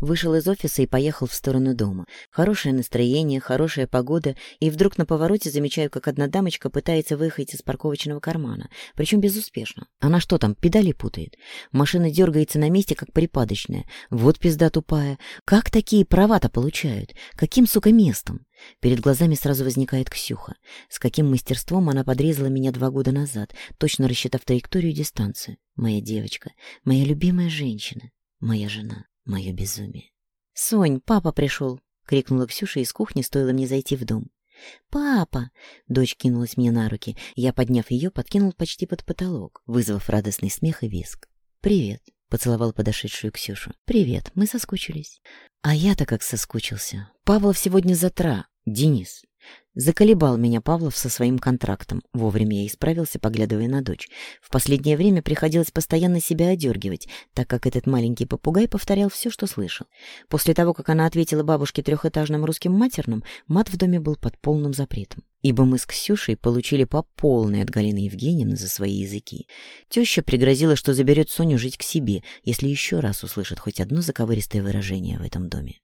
Вышел из офиса и поехал в сторону дома. Хорошее настроение, хорошая погода, и вдруг на повороте замечаю, как одна дамочка пытается выехать из парковочного кармана, причем безуспешно. Она что там, педали путает? Машина дергается на месте, как припадочная. Вот пизда тупая. Как такие права-то получают? Каким, сука, местом? Перед глазами сразу возникает Ксюха. С каким мастерством она подрезала меня два года назад, точно рассчитав траекторию и дистанцию. Моя девочка, моя любимая женщина, моя жена мое безумие. «Сонь, папа пришел!» — крикнула Ксюша из кухни, стоило мне зайти в дом. «Папа!» — дочь кинулась мне на руки. Я, подняв ее, подкинул почти под потолок, вызвав радостный смех и виск. «Привет!» — поцеловал подошедшую Ксюшу. «Привет, мы соскучились». «А я-то как соскучился! Павлов сегодня затра! Денис!» Заколебал меня Павлов со своим контрактом. Вовремя я исправился, поглядывая на дочь. В последнее время приходилось постоянно себя одергивать, так как этот маленький попугай повторял все, что слышал. После того, как она ответила бабушке трехэтажным русским матерным, мат в доме был под полным запретом. Ибо мы с Ксюшей получили по полной от Галины Евгеньевны за свои языки. Теща пригрозила, что заберет Соню жить к себе, если еще раз услышит хоть одно заковыристое выражение в этом доме.